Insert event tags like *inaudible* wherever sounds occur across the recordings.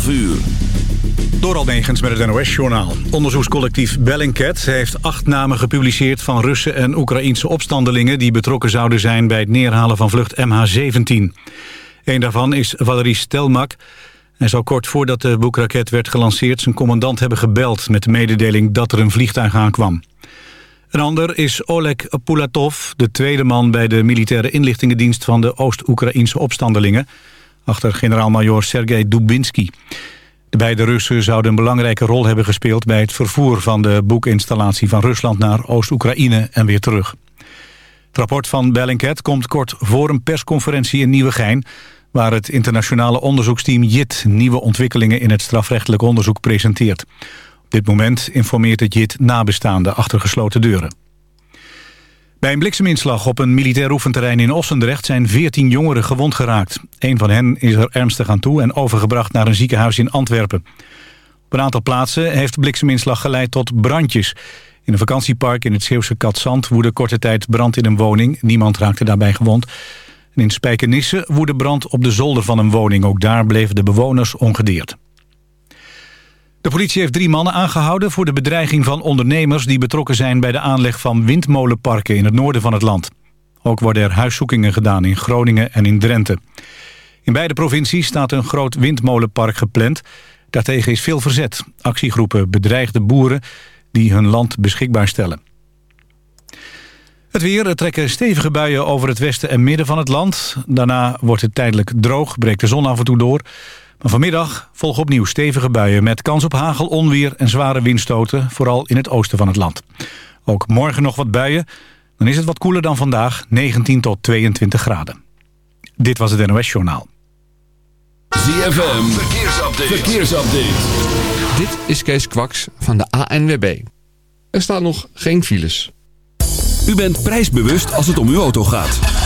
12 uur. Door met het NOS-journaal. Onderzoekscollectief Bellingcat heeft acht namen gepubliceerd... van Russen en Oekraïense opstandelingen... die betrokken zouden zijn bij het neerhalen van vlucht MH17. Een daarvan is Valery Stelmak. Hij zou kort voordat de boekraket werd gelanceerd... zijn commandant hebben gebeld met de mededeling dat er een vliegtuig aankwam. Een ander is Oleg Pulatov, de tweede man bij de militaire inlichtingendienst... van de Oost-Oekraïense opstandelingen... achter generaal-majoor Sergei Dubinsky... De beide Russen zouden een belangrijke rol hebben gespeeld... bij het vervoer van de boekinstallatie van Rusland naar Oost-Oekraïne en weer terug. Het rapport van Bellingcat komt kort voor een persconferentie in Nieuwegein... waar het internationale onderzoeksteam JIT nieuwe ontwikkelingen in het strafrechtelijk onderzoek presenteert. Op dit moment informeert het JIT nabestaanden achter gesloten deuren. Bij een blikseminslag op een militair oefenterrein in Ossendrecht zijn 14 jongeren gewond geraakt. Een van hen is er ernstig aan toe en overgebracht naar een ziekenhuis in Antwerpen. Op een aantal plaatsen heeft blikseminslag geleid tot brandjes. In een vakantiepark in het Zeeuwse Katzand woedde korte tijd brand in een woning. Niemand raakte daarbij gewond. En in Spijkenisse woedde brand op de zolder van een woning. Ook daar bleven de bewoners ongedeerd. De politie heeft drie mannen aangehouden voor de bedreiging van ondernemers... die betrokken zijn bij de aanleg van windmolenparken in het noorden van het land. Ook worden er huiszoekingen gedaan in Groningen en in Drenthe. In beide provincies staat een groot windmolenpark gepland. Daartegen is veel verzet. Actiegroepen bedreigde boeren die hun land beschikbaar stellen. Het weer, er trekken stevige buien over het westen en midden van het land. Daarna wordt het tijdelijk droog, breekt de zon af en toe door... Maar vanmiddag volgen opnieuw stevige buien met kans op hagel, onweer en zware windstoten, vooral in het oosten van het land. Ook morgen nog wat buien, dan is het wat koeler dan vandaag, 19 tot 22 graden. Dit was het NOS Journaal. ZFM, verkeersupdate. verkeersupdate. Dit is Kees Kwaks van de ANWB. Er staan nog geen files. U bent prijsbewust als het om uw auto gaat.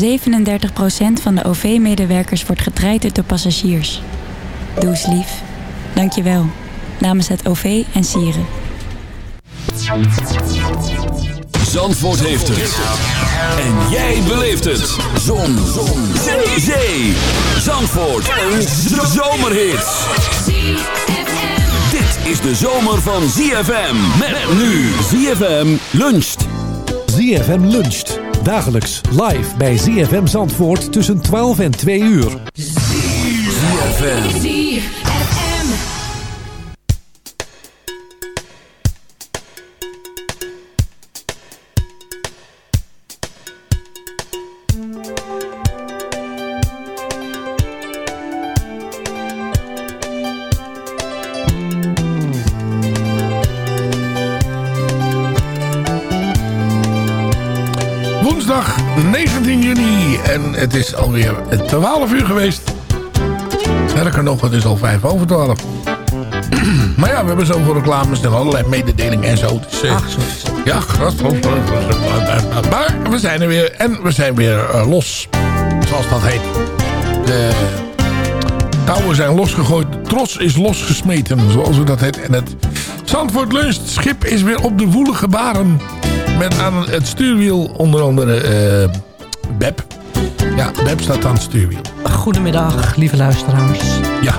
37% van de OV-medewerkers wordt getraind door passagiers. Doe eens lief. Dank je wel. Namens het OV en Sieren. Zandvoort heeft het. En jij beleeft het. Zon. Zon. Zee. Zee. Zandvoort. Een zomerhit. Dit is de zomer van ZFM. Met nu ZFM luncht. ZFM luncht. Dagelijks live bij ZFM Zandvoort tussen 12 en 2 uur. ZFM. En het is alweer 12 uur geweest. Sterker nog, het is al 5 over 12. *clears throat* maar ja, we hebben zoveel reclames en allerlei mededelingen en zo. Dus, eh, Ach, ja, gras. Maar we zijn er weer. En we zijn weer eh, los. Zoals dat heet. De touwen zijn losgegooid. De tros is losgesmeten, zoals we dat heet. En het Zandvoort Lunch schip is weer op de woelige baren. Met aan het stuurwiel onder andere eh Beb. Ja, Beb staat aan het stuurwiel. Goedemiddag, lieve luisteraars. Ja.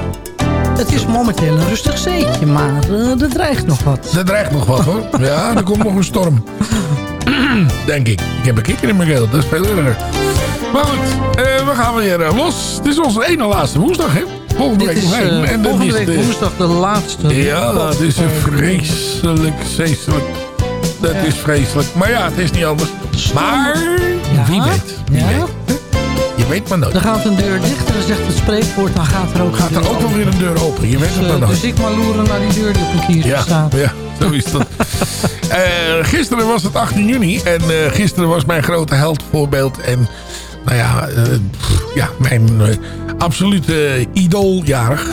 Het is momenteel een rustig zeetje, maar eh, er dreigt nog wat. Er dreigt nog wat hoor. *laughs* Ja, er komt nog een storm. *clears throat* Denk ik. Ik heb een kikker in mijn keel. Dat is veel erger. Maar goed, eh, we gaan weer eh, los. Het is onze ene laatste woensdag, hè? Volgende Dit week is nog één. En dan is week de- woensdag de laatste. Ja, dat is een vreselijk, vreselijk. Dat is vreselijk. Maar ja, het is niet anders. Maar, wie weet. Wie weet. Weet maar nooit. Dan gaat een deur dicht en dan zegt het spreekwoord, dan gaat er ook Gaat er ook wel weer een deur open. Je weet het Dus, maar eh, nooit. dus ik maar loeren naar die deur die op een kiertje Ja, staat. ja, zo is dat. *laughs* Eh, gisteren was het 18 juni. En eh, gisteren was mijn grote heldvoorbeeld. En nou ja, ja mijn absolute idooljarig.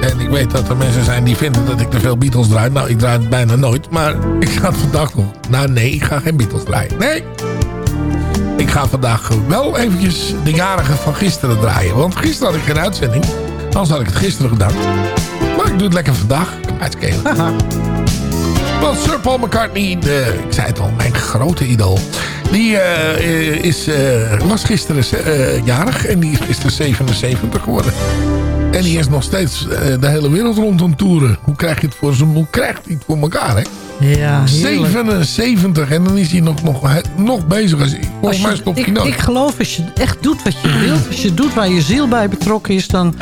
En ik weet dat er mensen zijn die vinden dat ik te veel Beatles draai. Nou, ik draai het bijna nooit. Maar ik ga het vandaag nog... Nou nee, ik ga geen Beatles draaien. Nee. Ik ga vandaag wel eventjes de jarige van gisteren draaien. Want gisteren had ik geen uitzending. Anders had ik het gisteren gedaan. Maar ik doe het lekker vandaag. Uitskelen. Want Sir Paul McCartney, de, ik zei het al, mijn grote idool. Die eh, is, eh, was gisteren eh, jarig en die is gisteren 77 geworden. En die is nog steeds eh, de hele wereld rond aan het toeren. Hoe krijg je het voor, hoe krijgt hij het voor elkaar, hè? Ja, heerlijk. 77 en dan is hij nog, nog, nog bezig. Als, volgens mij stopt hij ik, nooit. ik geloof als je echt doet wat je wilt, als je doet waar je ziel bij betrokken is, dan,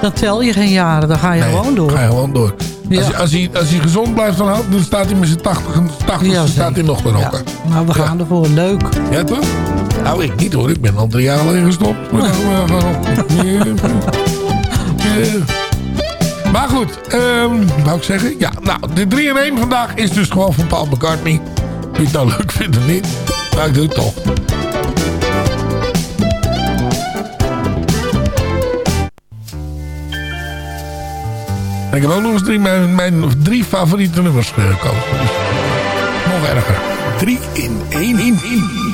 dan tel je geen jaren. Dan ga je Nee, gewoon door. Ga je gewoon door. Ja. Als, hij, als, hij, als hij gezond blijft, dan, dan staat hij met zijn 80, 80 Ja, staat hij nog te rocken. Nou, we gaan ervoor. Leuk. Ja, toch? Nou, ik niet hoor. Ik ben al drie jaar geleden gestopt. Maar. Maar goed, ehm wou ik zeggen? Ja, nou, de 3 in 1 vandaag is dus gewoon van Paul McCartney. Of je het nou leuk vindt of niet. Maar ik doe het toch. Ik heb ook nog eens drie, mijn, mijn drie favoriete nummers gekozen. Nog erger. 3 in 1 in 1.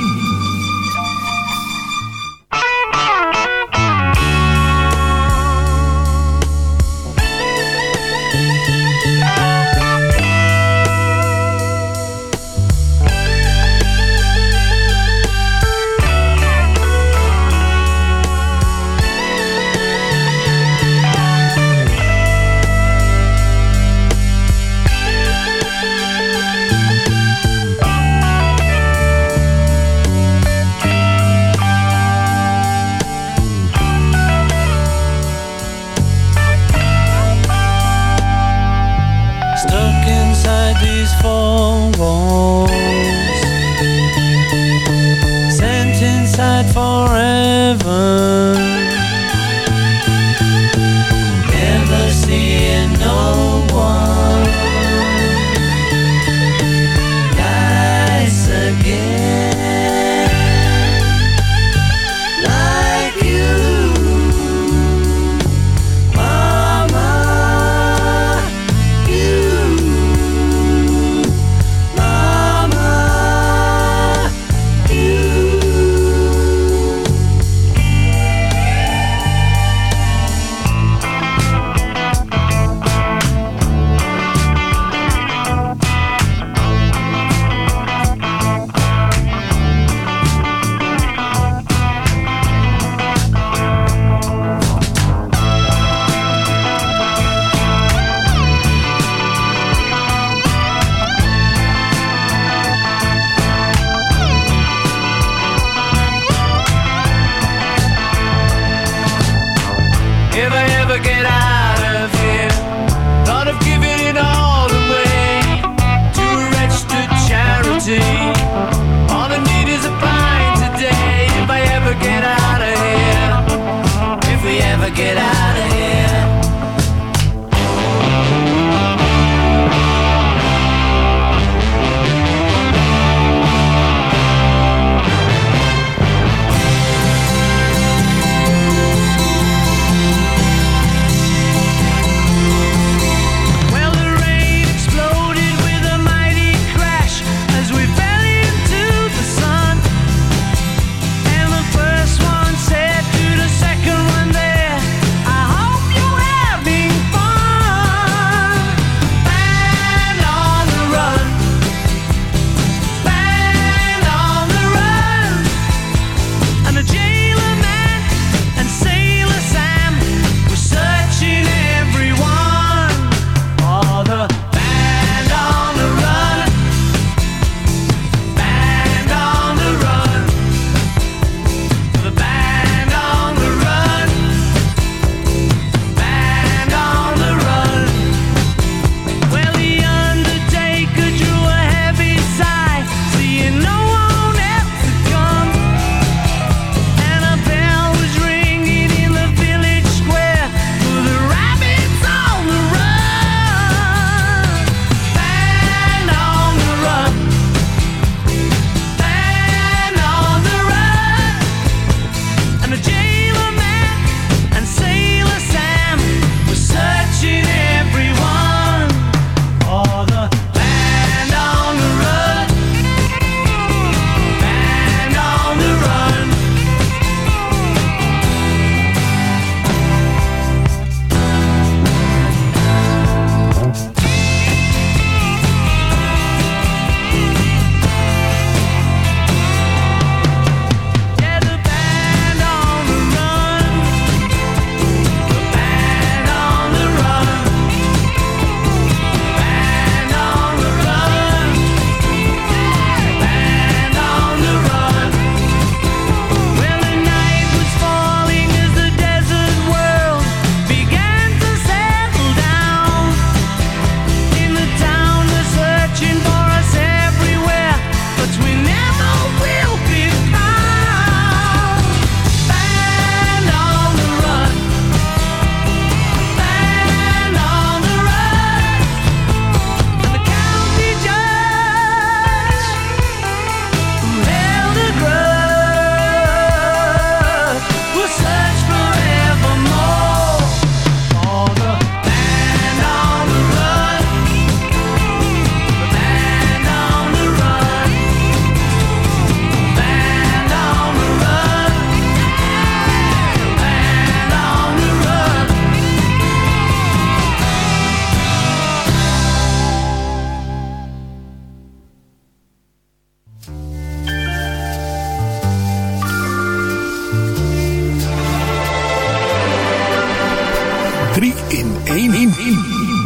In één.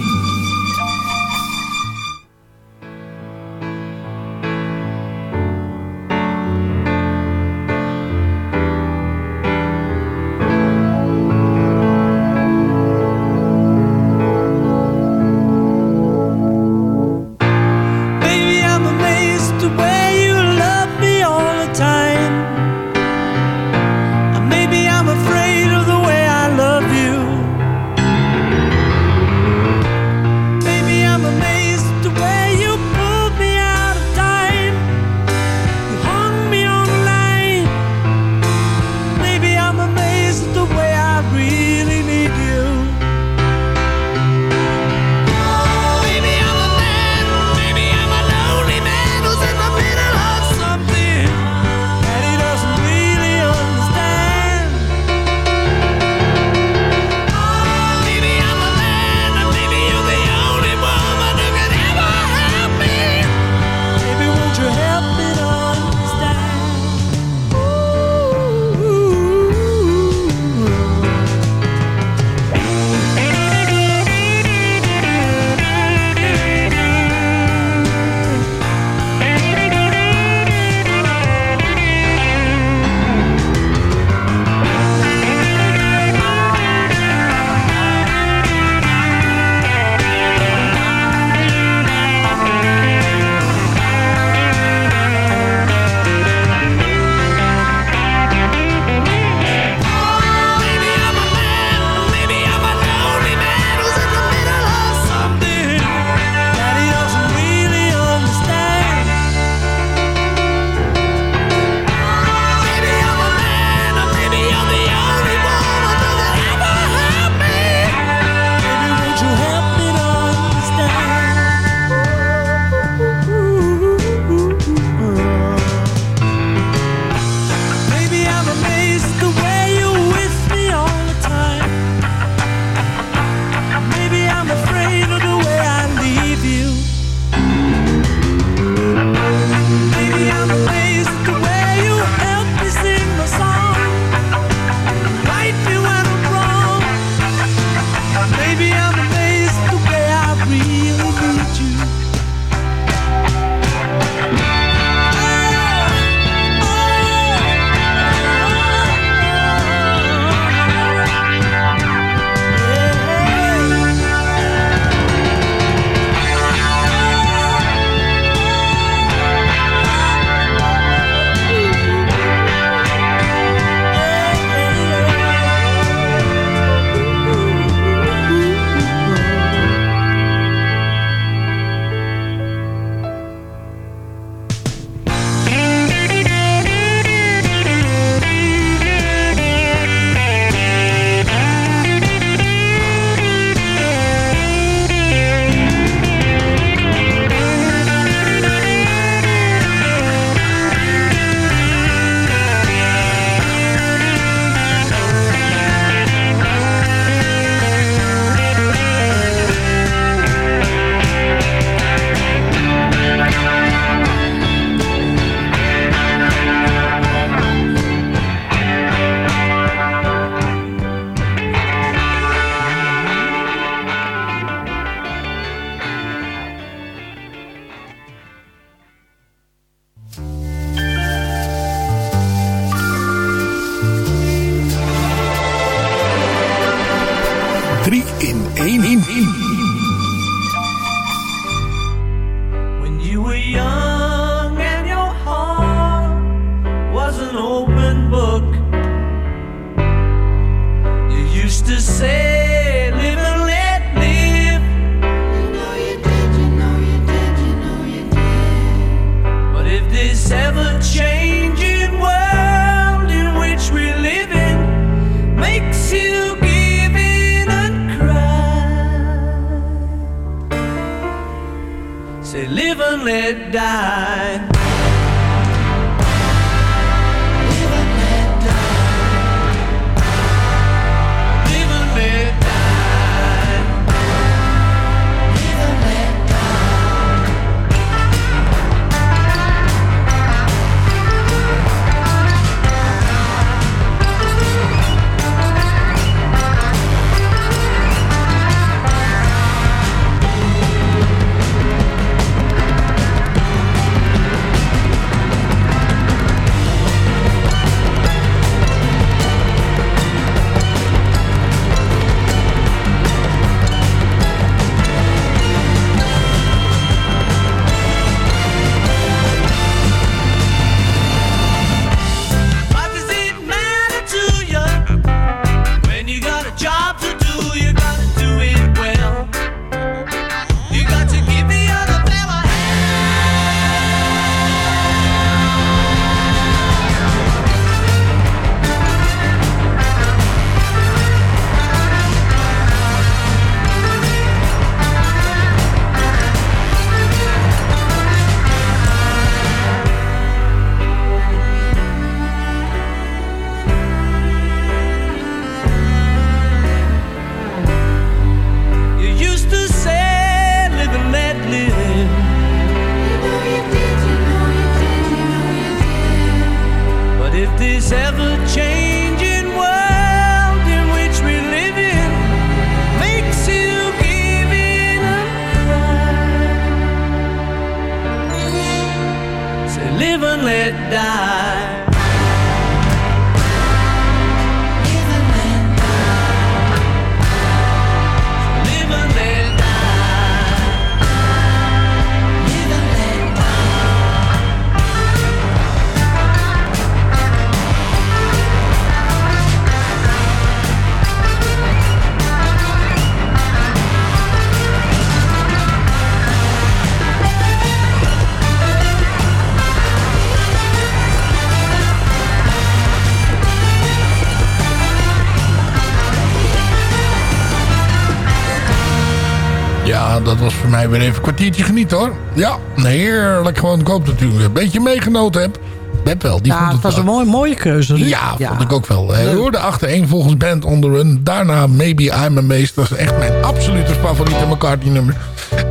Mij weer even een kwartiertje genieten hoor. Ja, heerlijk gewoon. Ik hoop dat u een beetje meegenoten hebt. Beb wel, die Ja, vond het was wel. een mooie, mooie keuze. Ja, vond ik ook wel. Hij hoorde achter één volgens Band on the Run. Daarna Maybe I'm Amazed. Dat is echt mijn absolute favoriete McCartney nummer.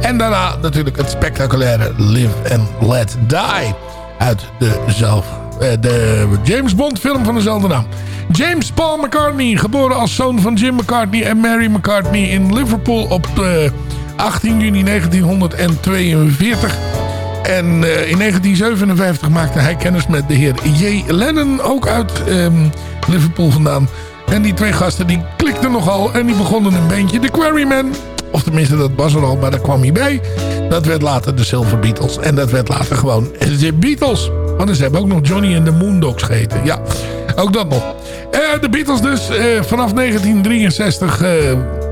En daarna natuurlijk het spectaculaire Live and Let Die. Uit de, zelf, eh, de James Bond film van dezelfde naam. James Paul McCartney, geboren als zoon van Jim McCartney en Mary McCartney in Liverpool op eh, 18 juni 1942. En eh, in 1957 maakte hij kennis met de heer J. Lennon, ook uit ehm, Liverpool vandaan. En die twee gasten die klikten nogal en die begonnen een bandje, The Quarrymen. Of tenminste, dat was er al, maar daar kwam hij bij. Dat werd later de Silver Beatles. En dat werd later gewoon de Beatles. Want ze hebben ook nog Johnny and the Moondogs geheten. Ja, ook dat nog. Eh, de Beatles dus eh, vanaf 1963, eh,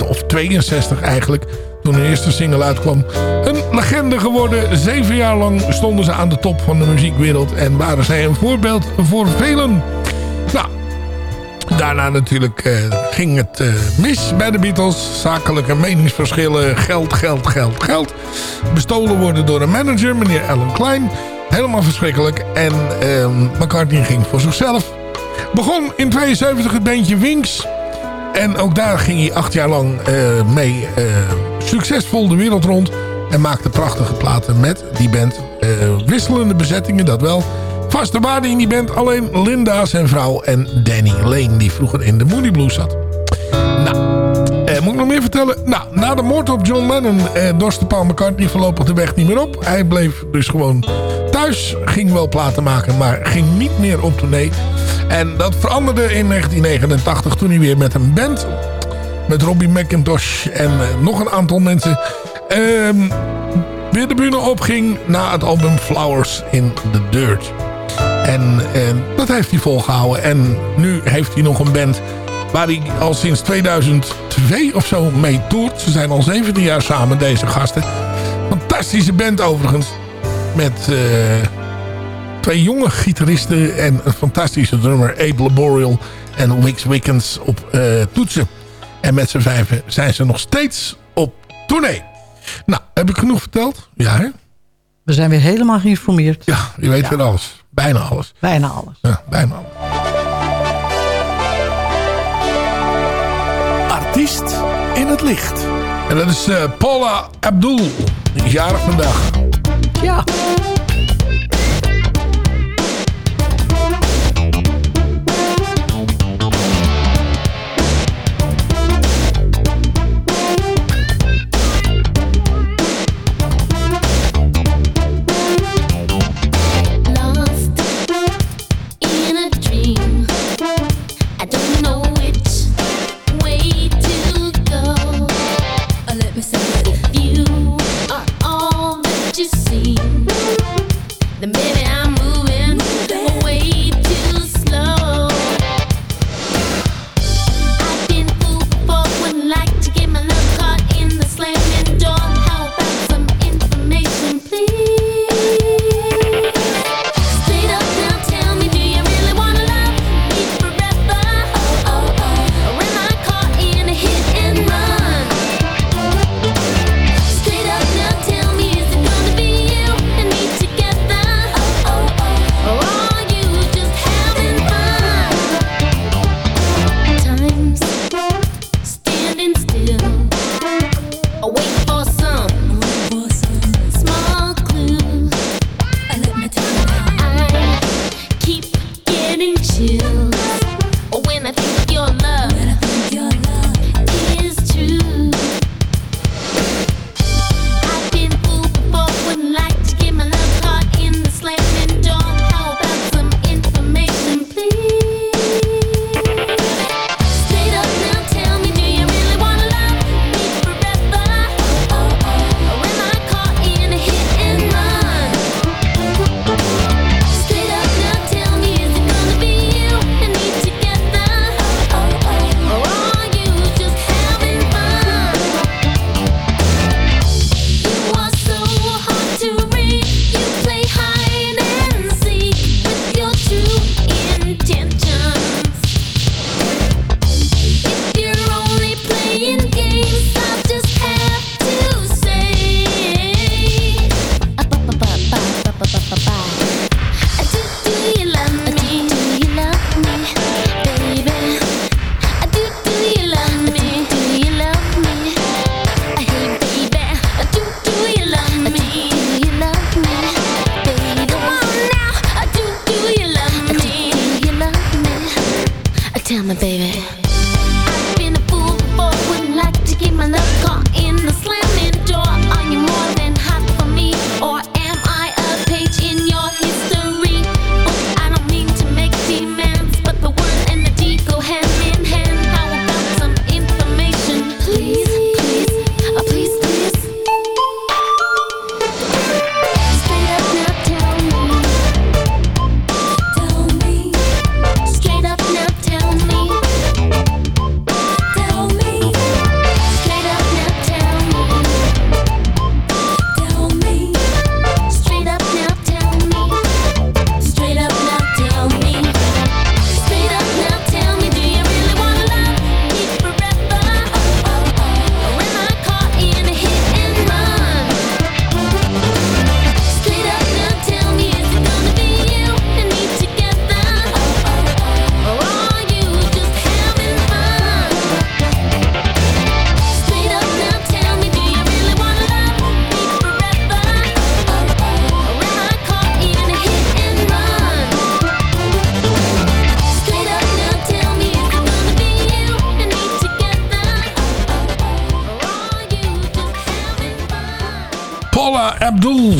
of 62 eigenlijk toen hun eerste single uitkwam. Een legende geworden. Zeven jaar lang stonden ze aan de top van de muziekwereld. En waren zij een voorbeeld voor velen. Nou, daarna natuurlijk eh, ging het eh, mis bij de Beatles. Zakelijke meningsverschillen, geld, geld, geld, geld. Bestolen worden door een manager, meneer Alan Klein. Helemaal verschrikkelijk. En ehm, McCartney ging voor zichzelf. Begon in 72 het bandje Wings. En ook daar ging hij acht jaar lang eh, mee succesvol de wereld rond. En maakte prachtige platen met die band. Eh, wisselende bezettingen, dat wel. Vaste waarde in die band. Alleen Linda, zijn vrouw en Danny Lane. Die vroeger in de Moody Blues zat. Nou, eh, moet ik nog meer vertellen? Nou, na de moord op John Lennon eh, dorste Paul McCartney voorlopig de weg niet meer op. Hij bleef dus gewoon thuis. Ging wel platen maken, maar ging niet meer op tournee. En dat veranderde in 1989 toen hij weer met een band... met Robbie McIntosh en eh, nog een aantal mensen... ehm, weer de bühne opging na het album Flowers in the Dirt. En eh, dat heeft hij volgehouden. En nu heeft hij nog een band waar hij al sinds 2002 of zo mee toert. Ze zijn al 17 jaar samen, deze gasten. Fantastische band overigens. Met eh, twee jonge gitaristen en een fantastische drummer. Abe Laboriel en Wix Wickens op toetsen. En met z'n vijven zijn ze nog steeds op tournee. Nou, heb ik genoeg verteld? Ja, hè? We zijn weer helemaal geïnformeerd. Ja, je weet ja. weer alles. Bijna alles. Bijna alles. Ja, bijna alles. Artiest in het licht. En dat is eh, Paula Abdul. Ja, jarig vandaag. Ja.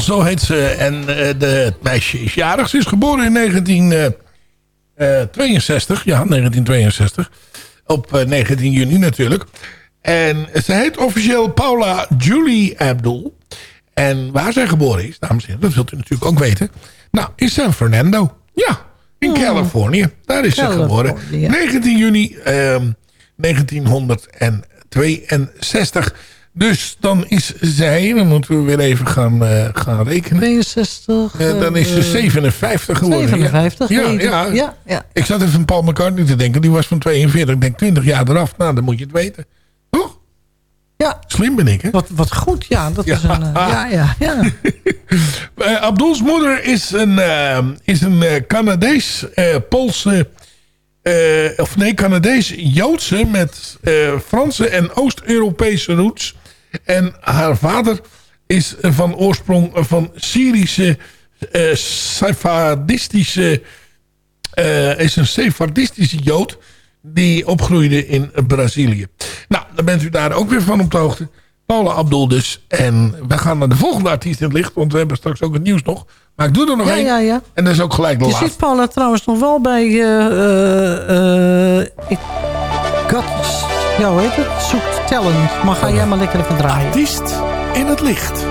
zo heet ze. En eh, de, het meisje is jarig. Ze is geboren in 1962. Eh, eh, ja, 1962. Op 19 juni natuurlijk. En ze heet officieel Paula Julie Abdul. En waar zij geboren is, dames en heren, dat wilt u natuurlijk ook weten. Nou, in San Fernando. Ja, in. Hmm. Californië. Daar is ze geboren. 19 juni ehm, 1962. Dus dan is zij, dan moeten we weer even gaan, eh, gaan rekenen. 62. Eh, dan is ze eh, 57 geworden. 57, ja. Ja, ja. Ik zat even aan Paul McCartney te denken. Die was van 42. Ik denk 20 jaar eraf. Nou, dan moet je het weten. Toch? Ja. Slim ben ik, hè? Wat, wat goed, ja. Dat is een... Ja, ja, ja. *laughs* Abdul's moeder is een, is een Canadees, Poolse... Of nee, Canadees-Joodse met Franse en Oost-Europese roots. En haar vader is van oorsprong van Syrische, eh Sefardistische... eh, is een Sefardistische Jood die opgroeide in Brazilië. Nou, dan bent u daar ook weer van op de hoogte. Paula Abdul dus. En we gaan naar de volgende artiest in het licht. Want we hebben straks ook het nieuws nog. Maar ik doe er nog Ja, één. ja, ja. En dat is ook gelijk de Je laatste. ziet Paula trouwens nog wel bij... eh eh, eh, ik, ja, hoe heet het? Zoekt talent. Maar ga jij maar lekker even draaien. Artiest in het licht. *laughs*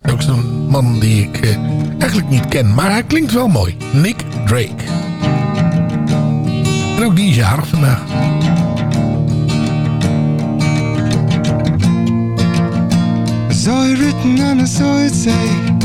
Dat is ook zo'n man die ik eh, eigenlijk niet ken. Maar hij klinkt wel mooi. Nick Drake. En ook die is jarig vandaag. I saw it written and I saw it say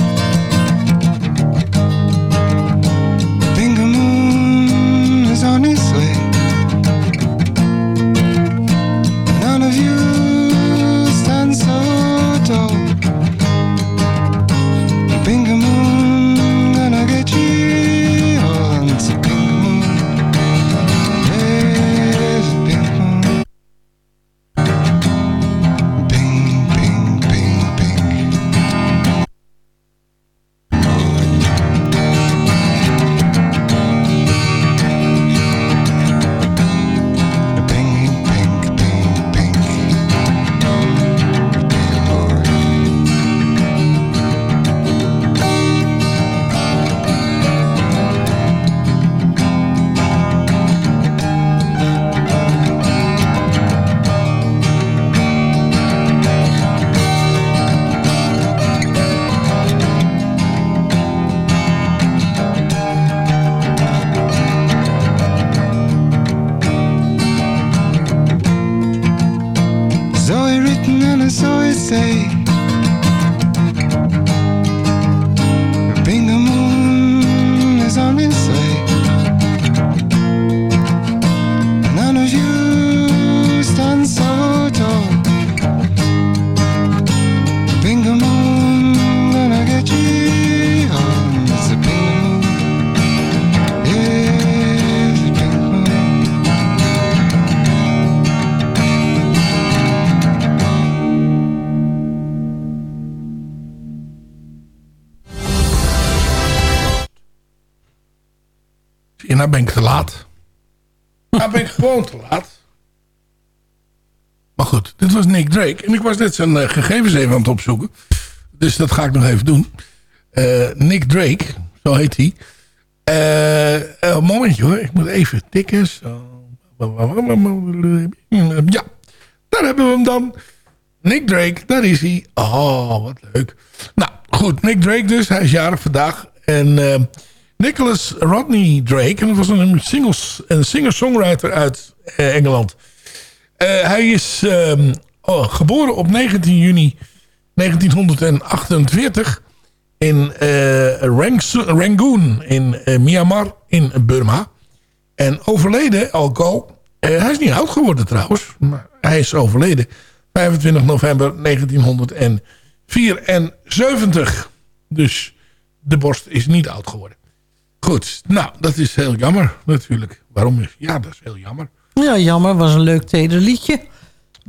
Ben ik te laat. Ben ik gewoon te laat. Maar goed, dit was Nick Drake. En ik was net zijn eh, gegevens even aan het opzoeken. Dus dat ga ik nog even doen. Eh, Nick Drake, zo heet hij. Een momentje hoor, ik moet even tikken. Zo. Ja, daar hebben we hem dan. Nick Drake, daar is hij. Oh, wat leuk. Nou, goed, Nick Drake dus. Hij is jarig vandaag. En Nicholas Rodney Drake. En dat was een, singles, een singer-songwriter uit eh, Engeland. Eh, hij is ehm, oh, geboren op 19 juni 1948 in eh, Rangoon in Myanmar in Burma. En overleden, al gauw, eh, hij is niet oud geworden trouwens, maar hij is overleden. 25 november 1974. Dus de borst is niet oud geworden. Goed, nou, dat is heel jammer natuurlijk. Waarom? is- Ja, dat is heel jammer. Ja, jammer. Was een leuk teder liedje.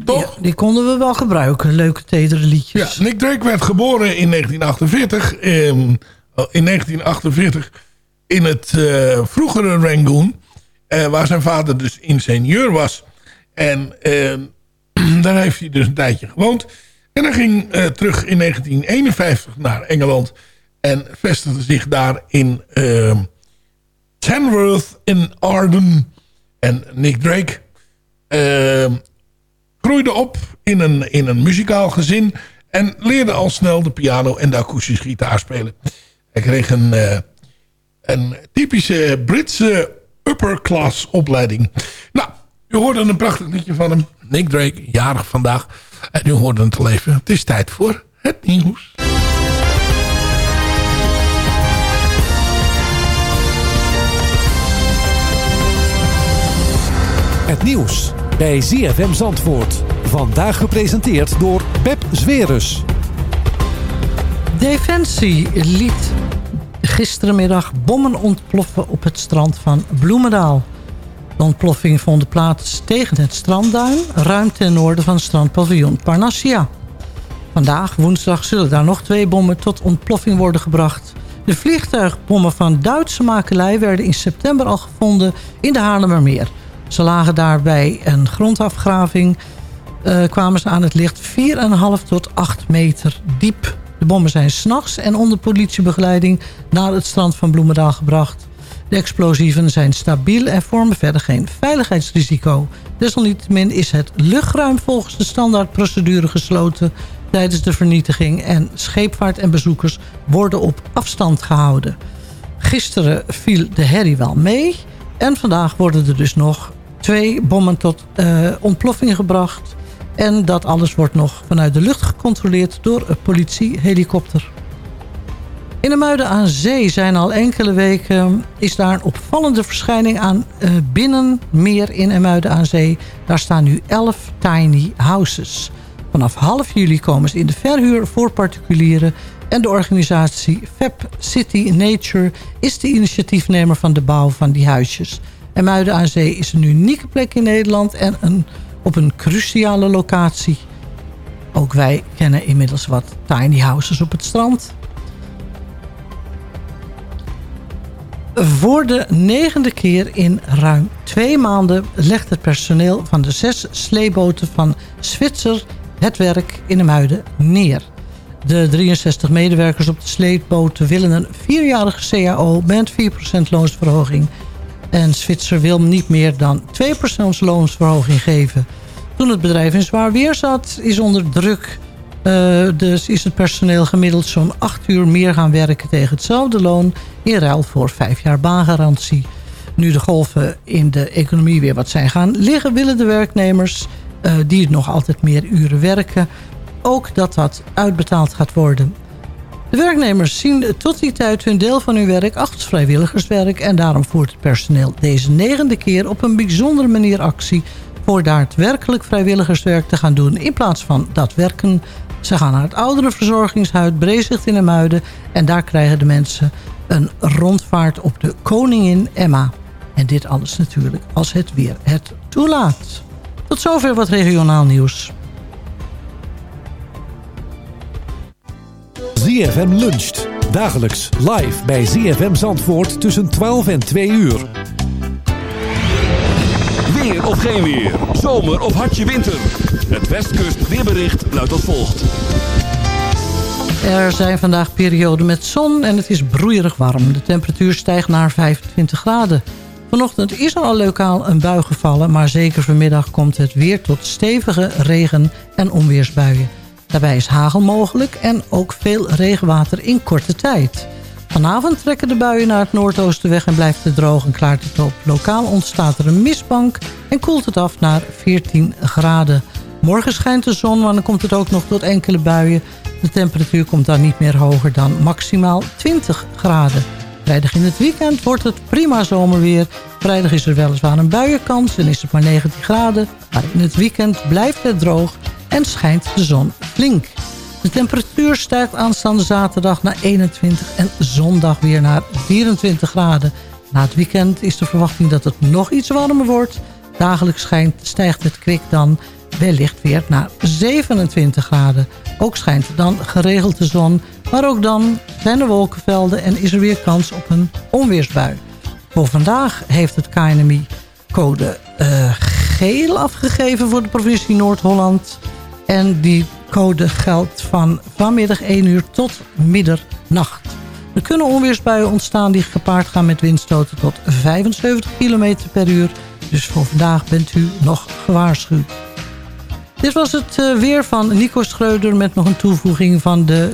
Toch? Die, die konden we wel gebruiken. Leuke tedere liedjes. Ja, Nick Drake werd geboren in 1948. ehm, in 1948 in het eh, vroegere Rangoon. eh, waar zijn vader dus ingenieur was. En ehm, *clears throat* daar heeft hij dus een tijdje gewoond. En hij ging eh, terug in 1951 naar Engeland. En vestigde zich daar in ehm Tamworth in Arden. En Nick Drake ehm, groeide op in een, in een muzikaal gezin. En leerde al snel de piano en de akoestische gitaar spelen. Hij kreeg een, eh, een typische Britse upper class opleiding. Nou, u hoorde een prachtig liedje van hem. Nick Drake, jarig vandaag. En u hoorde het al even. Het is tijd voor het nieuws. Het nieuws bij ZFM Zandvoort. Vandaag gepresenteerd door Pep Zwerus. Defensie liet gisterenmiddag bommen ontploffen op het strand van Bloemendaal. De ontploffing vond plaats tegen het strandduin, ruim ten noorden van strandpaviljoen Parnassia. Vandaag, woensdag, zullen daar nog twee bommen tot ontploffing worden gebracht. De vliegtuigbommen van Duitse makelij werden in september al gevonden in de Haarlemmermeer. Ze lagen daar bij een grondafgraving, eh, kwamen ze aan het licht 4,5 tot 8 meter diep. De bommen zijn s'nachts en onder politiebegeleiding naar het strand van Bloemendaal gebracht. De explosieven zijn stabiel en vormen verder geen veiligheidsrisico. Desalniettemin is het luchtruim volgens de standaardprocedure gesloten tijdens de vernietiging... en scheepvaart en bezoekers worden op afstand gehouden. Gisteren viel de herrie wel mee en vandaag worden er dus nog twee bommen tot eh, ontploffing gebracht... En dat alles wordt nog vanuit de lucht gecontroleerd door een politiehelikopter. In de aan Zee zijn al enkele weken... is daar een opvallende verschijning aan uh, binnenmeer in Emuiden aan Zee. Daar staan nu 11 tiny houses. Vanaf half juli komen ze in de verhuur voor particulieren... en de organisatie Fab City Nature is de initiatiefnemer van de bouw van die huisjes. Emuiden aan Zee is een unieke plek in Nederland... en een op een cruciale locatie. Ook wij kennen inmiddels wat tiny houses op het strand. Voor de negende keer in ruim twee maanden legt het personeel van de zes sleeboten van Zwitser het werk in de Muiden neer. De 63 medewerkers op de sleeboten willen een vierjarige CAO met 4% loonsverhoging en Zwitser wil niet meer dan 2% loonsverhoging geven. Toen het bedrijf in zwaar weer zat, is onder druk... Uh, dus is het personeel gemiddeld zo'n 8 uur meer gaan werken tegen hetzelfde loon... in ruil voor 5 jaar baangarantie. Nu de golven in de economie weer wat zijn gaan liggen... willen de werknemers, uh, die nog altijd meer uren werken... ook dat dat uitbetaald gaat worden. De werknemers zien tot die tijd hun deel van hun werk als vrijwilligerswerk... en daarom voert het personeel deze negende keer op een bijzondere manier actie... voor daadwerkelijk vrijwilligerswerk te gaan doen in plaats van dat werken. Ze gaan naar het ouderenverzorgingshuis Brezicht in de Muiden... en daar krijgen de mensen een rondvaart op de Koningin Emma. En dit alles natuurlijk als het weer het toelaat. Tot zover wat regionaal nieuws. ZFM luncht. Dagelijks live bij ZFM Zandvoort tussen 12 en 2 uur. Weer of geen weer. Zomer of hartje winter. Het Westkust weerbericht luidt als volgt. Er zijn vandaag perioden met zon en het is broeierig warm. De temperatuur stijgt naar 25 graden. Vanochtend is er al lokaal een bui gevallen... maar zeker vanmiddag komt het weer tot stevige regen- en onweersbuien. Daarbij is hagel mogelijk en ook veel regenwater in korte tijd. Vanavond trekken de buien naar het noordoosten weg en blijft het droog en klaart het op. Lokaal ontstaat er een mistbank en koelt het af naar 14 graden. Morgen schijnt de zon, maar dan komt het ook nog tot enkele buien. De temperatuur komt dan niet meer hoger dan maximaal 20 graden. Vrijdag in het weekend wordt het prima zomerweer. Vrijdag is er weliswaar een buienkans en is het maar 19 graden. Maar in het weekend blijft het droog en schijnt de zon flink. De temperatuur stijgt aanstaande zaterdag naar 21 en zondag weer naar 24 graden. Na het weekend is de verwachting dat het nog iets warmer wordt. Dagelijks schijnt, stijgt het kwik dan wellicht weer naar 27 graden. Ook schijnt dan geregeld de zon, maar ook dan zijn er wolkenvelden en is er weer kans op een onweersbui. Voor vandaag heeft het KNMI code uh, geel afgegeven voor de provincie Noord-Holland. En die code geldt van vanmiddag 1 uur tot middernacht. Er kunnen onweersbuien ontstaan die gepaard gaan met windstoten tot 75 km per uur. Dus voor vandaag bent u nog gewaarschuwd. Dit was het uh, weer van Nico Schreuder met nog een toevoeging van de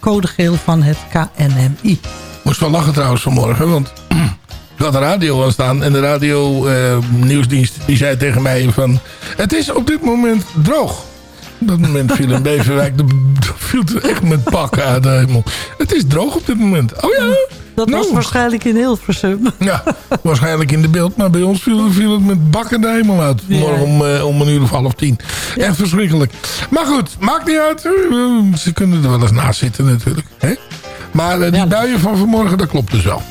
code geel van het KNMI. Moest wel lachen trouwens vanmorgen, want ik *clears throat* had de radio aan staan en de radio uh, nieuwsdienst die zei tegen mij van... Het is op dit moment droog. Op dat moment viel in Beverwijk, de, viel er echt met pakken uit de hemel. Het is droog op dit moment. Oh ja? Dat was waarschijnlijk in Hilversum. Ja, waarschijnlijk in de beeld. Maar bij ons viel, viel het met bakken de hemel uit. Morgen om, eh, om een uur of half tien. Echt verschrikkelijk. Maar goed, maakt niet uit. Eh, Ze kunnen er wel eens naast zitten natuurlijk. Hè? Maar eh, die buien van vanmorgen, dat klopt dus wel.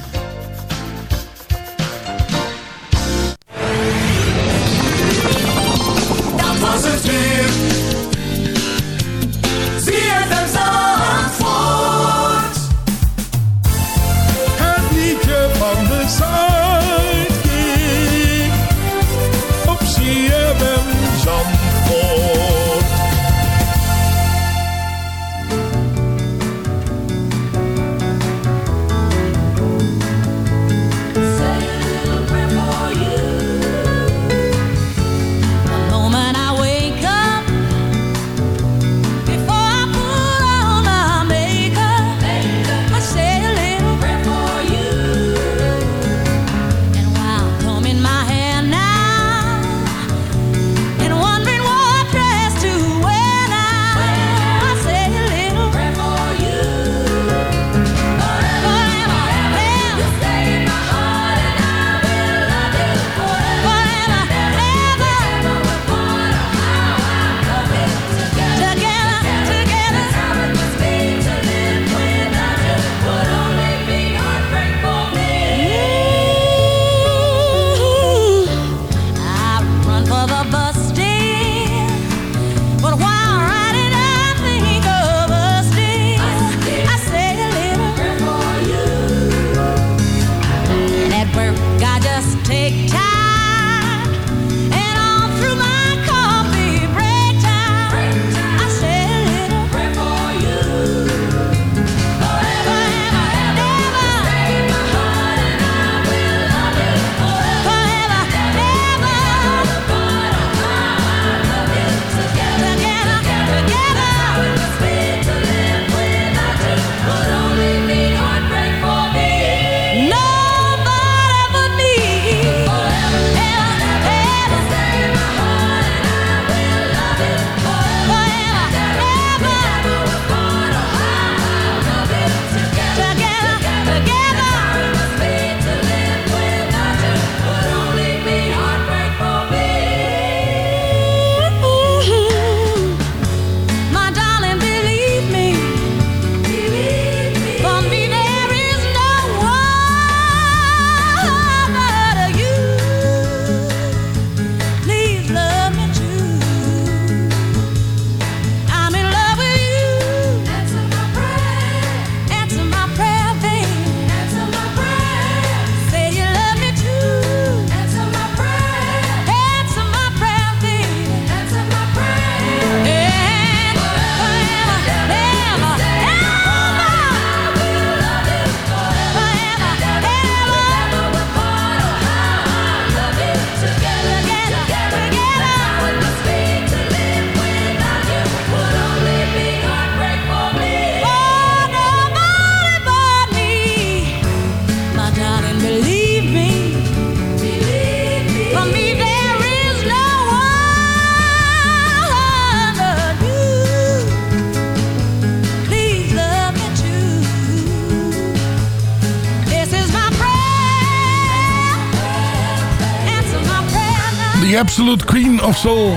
The Absolute Queen of Soul.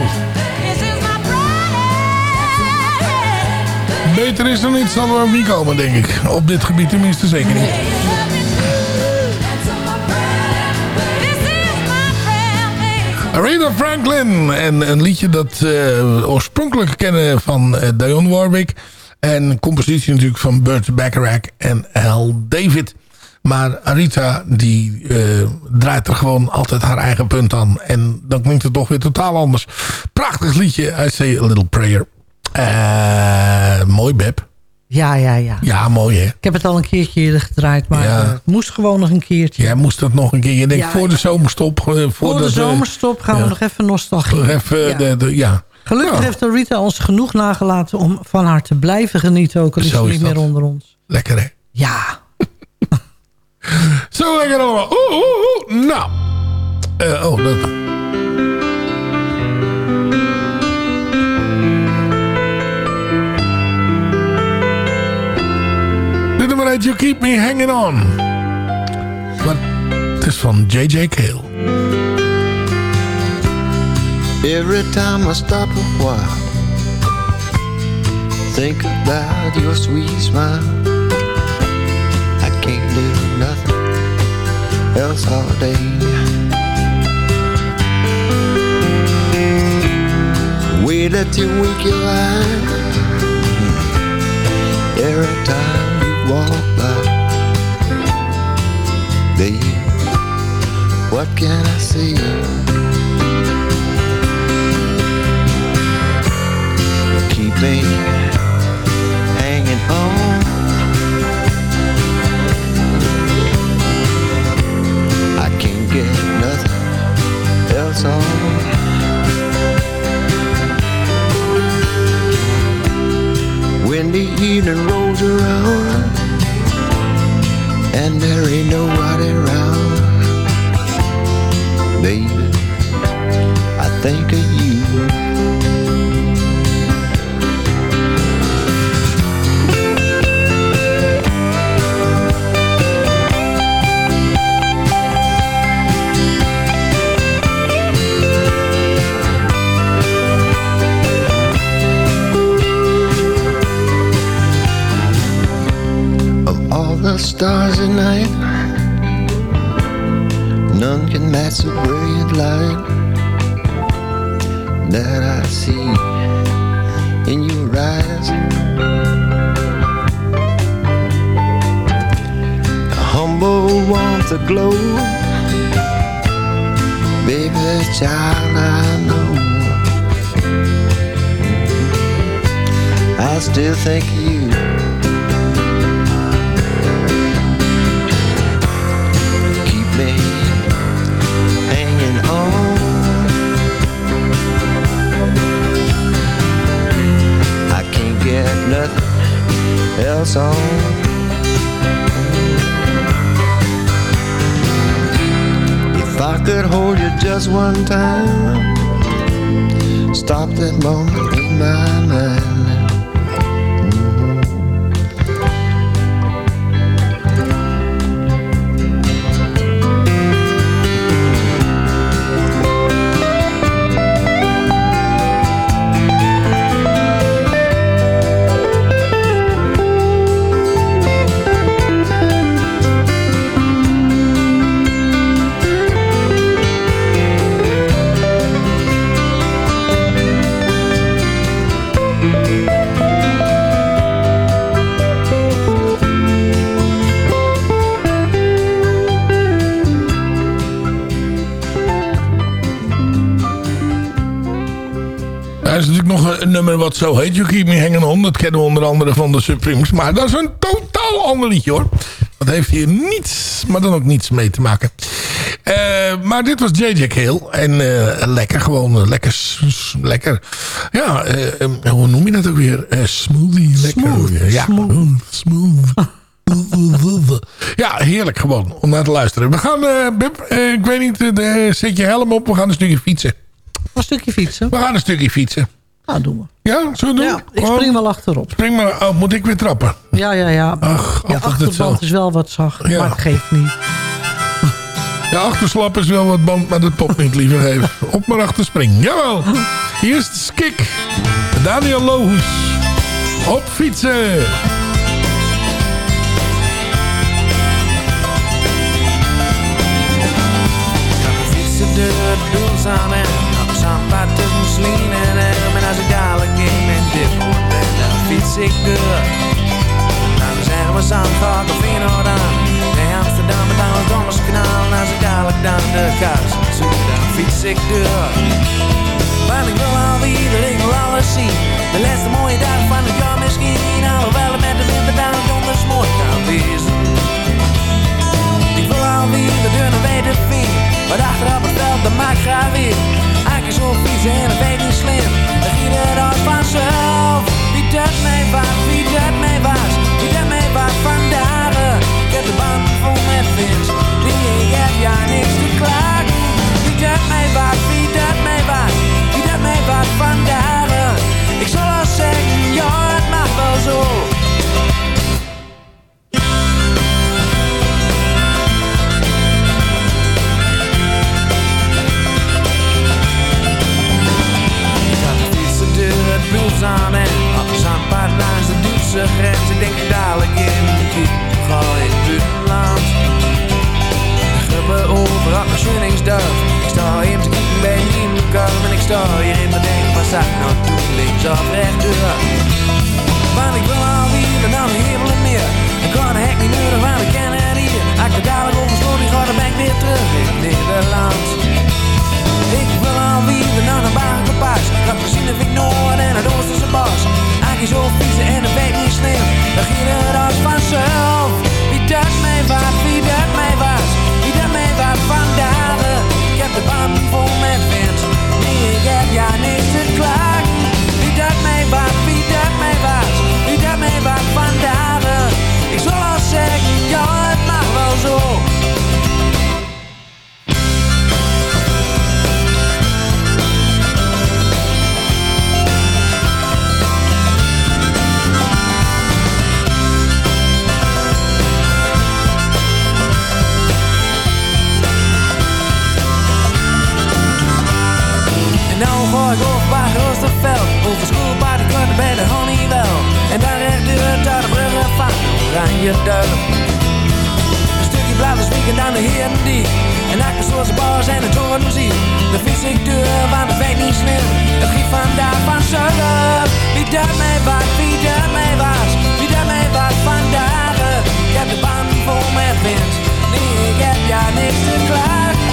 Beter is er niet, zal er niet komen, denk ik. Op dit gebied tenminste zeker niet. Aretha Franklin. En een liedje dat uh, oorspronkelijk kennen van uh, Dionne Warwick. En compositie natuurlijk van Burt Bacharach en Hal David. Maar Arita die uh, draait er gewoon altijd haar eigen punt aan. En dan klinkt het toch weer totaal anders. Prachtig liedje. I Say A Little Prayer. mooi Beb. Ja, ja, ja. Ja, mooi hè. Ik heb het al een keertje eerder gedraaid, maar Ja. eh, het moest gewoon nog een keertje. Jij moest dat nog een keer. Je denkt Ja, voor de zomerstop. eh, Voor, Voor de eh, zomerstop gaan we nog even nostalgie. nog even, de, de, ja. Gelukkig heeft Rita ons genoeg nagelaten om van haar te blijven genieten. Ook al is ze niet meer onder ons. Lekker hè. Ja. Zo lekker allemaal. Oeh, oeh, oeh. Nou. Eh, oh, dat... Dit nummer heet You Keep Me Hanging On. van J.J. Cale. Every time I stop a while, think about your sweet smile. Else all day. Way that you wink your eye every time you walk by, baby. What can I say? keep me nummer wat zo heet. You Keep Me Hanging On. Dat kennen we onder andere van de Supremes. Maar dat is een totaal ander liedje hoor. Dat heeft hier niets, maar dan ook niets mee te maken. Eh, maar dit was J.J. Cale. En eh, lekker gewoon. eh, lekker. lekker. Ja, eh, eh, hoe noem je dat ook weer? Eh, smoothie. Lekker. Smooth, Ja, smooth. smooth. *laughs* Ja, heerlijk gewoon om naar te luisteren. We gaan, eh eh, ik weet niet, eh, zet je helm op. We gaan een stukje fietsen. Een stukje fietsen? We gaan een stukje fietsen. Nou, doen we. Ja, zullen we doen? Ja, ik spring wel achterop. Spring maar. Oh, moet ik weer trappen? Ja, ja, ja. Ach, Je altijd achterband is wel wat zacht, Ja. maar het geeft niet. Ja, achterslap is wel wat band, maar dat popt niet liever even. Op maar achter spring. Jawel. Hier is de skik. Daniel Lohus. Op fietsen. fietsen de doels aan en op tussen Slien Nou, dan zeggen we Zandvoort of Feyenoord aan. Nee, Amsterdam en dan het Dommerskanaal. En als ik dadelijk dan de kaars zoek, dan fiets ik door. Want ik wil alweer, ik wil alles zien. De laatste mooie dag van het jaar misschien. Alhoewel het met de winter dan donders mooi kan wezen. Ik wil alweer de dunne weten vinden. Wat achterop het veld, dat maakt graag Een stukje blauwe spieken aan de Herendiek En achter zoals de bars en de toren zie De ik deur, want het weet niet slim Het giet vandaag van zuiden Wie dat mij wat, wie mij was Wie dat mij wat vandaag Ik heb de band vol met wind. Nee, ik heb ja niks te klagen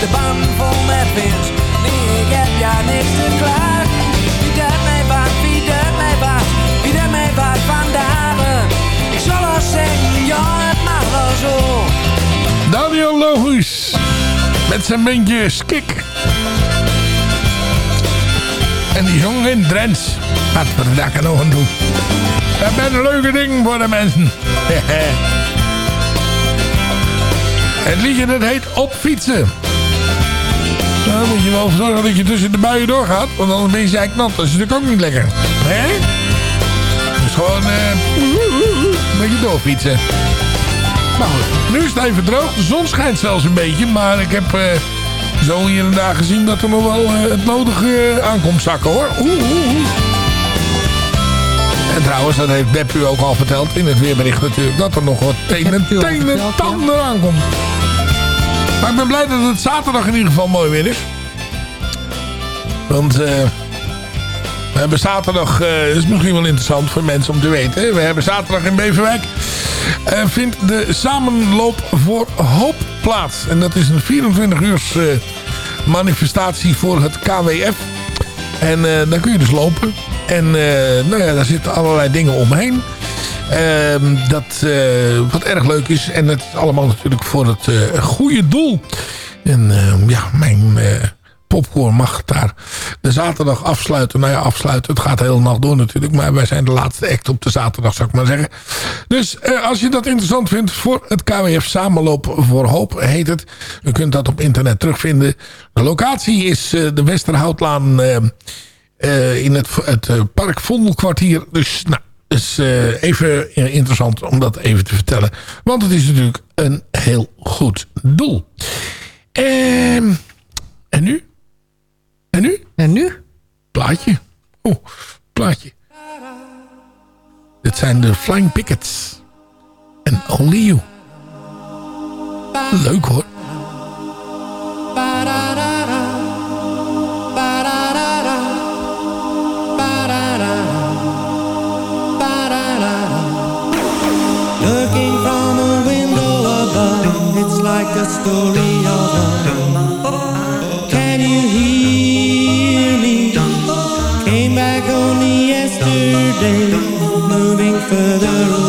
de band vol met wind Nee, ik heb ja niks te klagen Wie dat mij wat, wie dat mij wat Wie dat mij wat vandaag Ik zal al zeggen, ja het mag wel zo Daniel Lohuis. Met zijn bandje Skik. En die zong in Drents. Wat we daar nog aan doen. Dat een leuke ding voor de mensen. *laughs* Het liedje dat heet Op fietsen. Nou, dan moet je wel zorgen dat je tussen de buien doorgaat. Want anders ben je eigenlijk nat. Dat is natuurlijk ook niet lekker. Hè? Dus gewoon eh, een beetje doorfietsen. Maar goed, nu is het even droog. De zon schijnt zelfs een beetje. Maar ik heb eh, zo hier en daar gezien dat er nog wel eh, het nodige aankomt zakken hoor. Oeh, oeh, oeh. En trouwens, dat heeft Depp u ook al verteld in het weerbericht natuurlijk. Dat er nog wat teen en teen en tander aankomt. Maar ik ben blij dat het zaterdag in ieder geval mooi weer is. Want... eh we hebben zaterdag, eh dat is misschien wel interessant voor mensen om te weten. We hebben zaterdag in Beverwijk eh, vindt de samenloop voor hoop plaats. En dat is een 24 uurs eh, manifestatie voor het KWF. En daar kun je dus lopen. En nou ja, daar zitten allerlei dingen omheen. Ehm, dat wat erg leuk is. En het is allemaal natuurlijk voor het goede doel. En ehm, ja, mijn popcorn mag daar de zaterdag afsluiten. Nou ja, afsluiten. Het gaat de hele nacht door natuurlijk. Maar wij zijn de laatste act op de zaterdag, zou ik maar zeggen. Dus eh, als je dat interessant vindt voor het KWF Samenloop voor Hoop heet het. U kunt dat op internet terugvinden. De locatie is eh, de Westerhoutlaan eh, eh, in het, het eh, Park Vondelkwartier. Dus nou, is eh, even interessant om dat even te vertellen. Want het is natuurlijk een heel goed doel. Ehm, en nu? En nu? En nu? Plaatje. Oh, plaatje. Dit zijn de Flying Pickets. En Only You. Leuk hoor. Looking from a window above, it's like a story further away.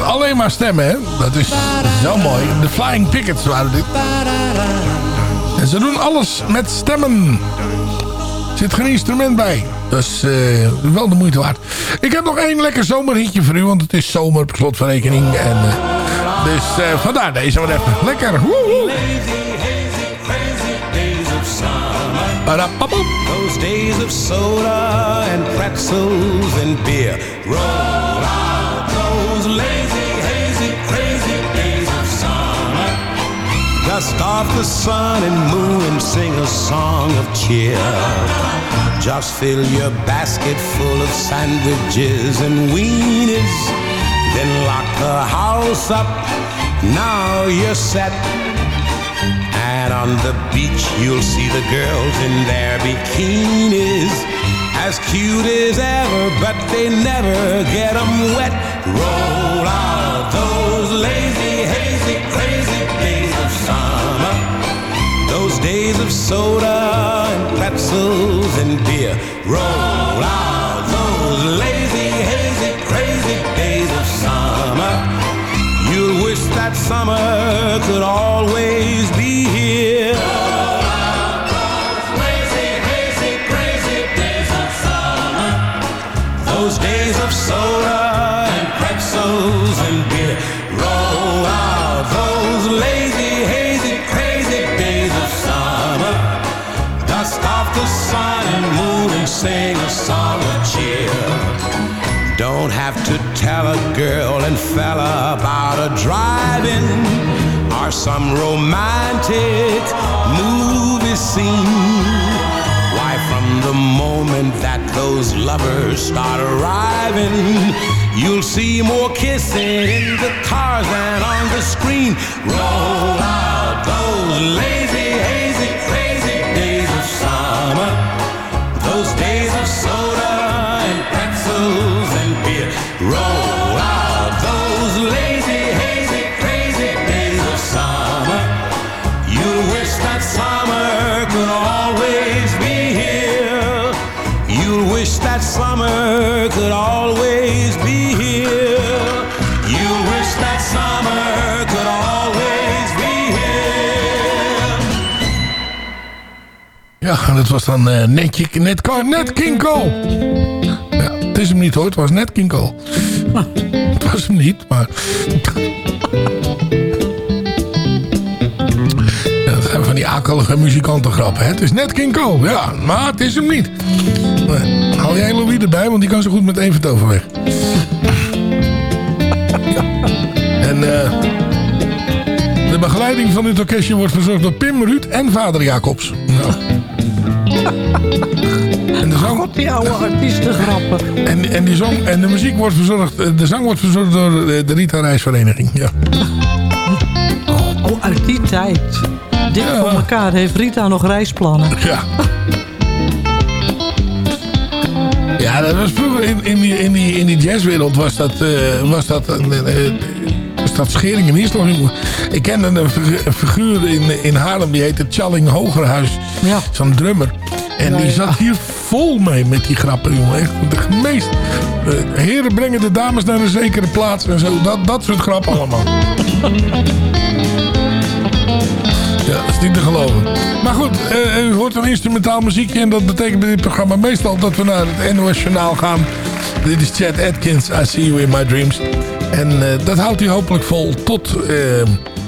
Alleen maar stemmen? Dat is zo mooi. De Flying Pickets waren dit. En ze doen alles met stemmen. Er zit geen instrument bij. Dus eh, wel de moeite waard. Ik heb nog één lekker zomerhitje voor u. Want het is zomer op slot van rekening. En, eh, dus eh, vandaar deze maar even. Lekker. Woehoe. Those days of soda and pretzels and beer. Roll Dust off the sun and moon and sing a song of cheer. Just fill your basket full of sandwiches and weenies. Then lock the house up. Now you're set. And on the beach, you'll see the girls in their bikinis. As cute as ever, but they never get them wet. Roll out those lazy, hazy, crazy. Those days of soda and pretzels and beer. Roll out those lazy, hazy, crazy days of summer. You'll wish that summer could always be here. Tell a girl and fella about a drive-in or some romantic movie scene. Why, from the moment that those lovers start arriving, you'll see more kissing in the cars than on the screen. Roll out those lazy, Roll out those lazy, hazy, crazy days of summer. You wish that summer could always be here. You wish that summer could always be here. You wish that summer could always be here. Ja, dat was dan eh, netje, net, net King. Is hem niet hoor, het was net King Cole. Het was hem niet, maar... Ja, dat zijn van die akelige muzikantengrappen. Het is net King Cole, ja, maar het is hem niet. Nee, haal jij Louis erbij, want die kan zo goed met Evert overweg. Ja. En eh de begeleiding van dit orkestje wordt verzorgd door Pim, Ruud en vader Jacobs. Nou. En de zang... God, die oude artiestengrappen. En, en, die zang, en de muziek wordt verzorgd, eh, de zang wordt verzorgd door de, de Rita Reisvereniging. Ja. Oh, uit die tijd. Dik voor elkaar heeft Rita nog reisplannen. Ja. Ja, dat was vroeger in, in, die, in, die, in die jazzwereld was dat, eh, was dat, een, eh, was dat schering in Islam. Ik kende een figu- een figuur in, in Haarlem, die heette Challing Hogerhuis. Ja. Zo'n drummer. En Ja, die ja. zat hier vol mee met die grappen, jongen. Echt de meest... eh, heren brengen de dames naar een zekere plaats en zo. Dat, dat soort grappen allemaal. Ja, dat is niet te geloven. Maar goed, eh, u hoort een instrumentaal muziekje. En dat betekent bij dit programma meestal dat we naar het NOS gaan. Dit is Chad Atkins, I See You In My Dreams. En eh, dat houdt u hopelijk vol tot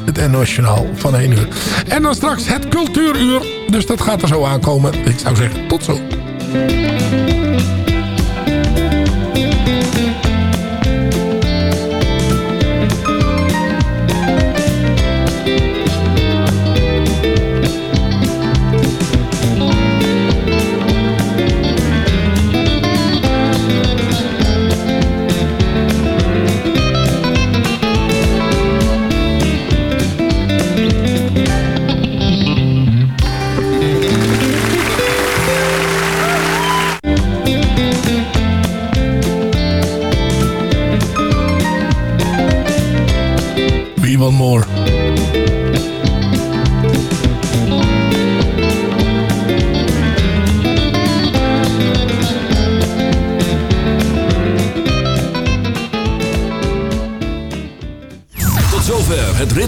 het NOS Journaal van 1 uur. En dan straks het cultuuruur. Dus dat gaat er zo aankomen. Ik zou zeggen, tot zo. We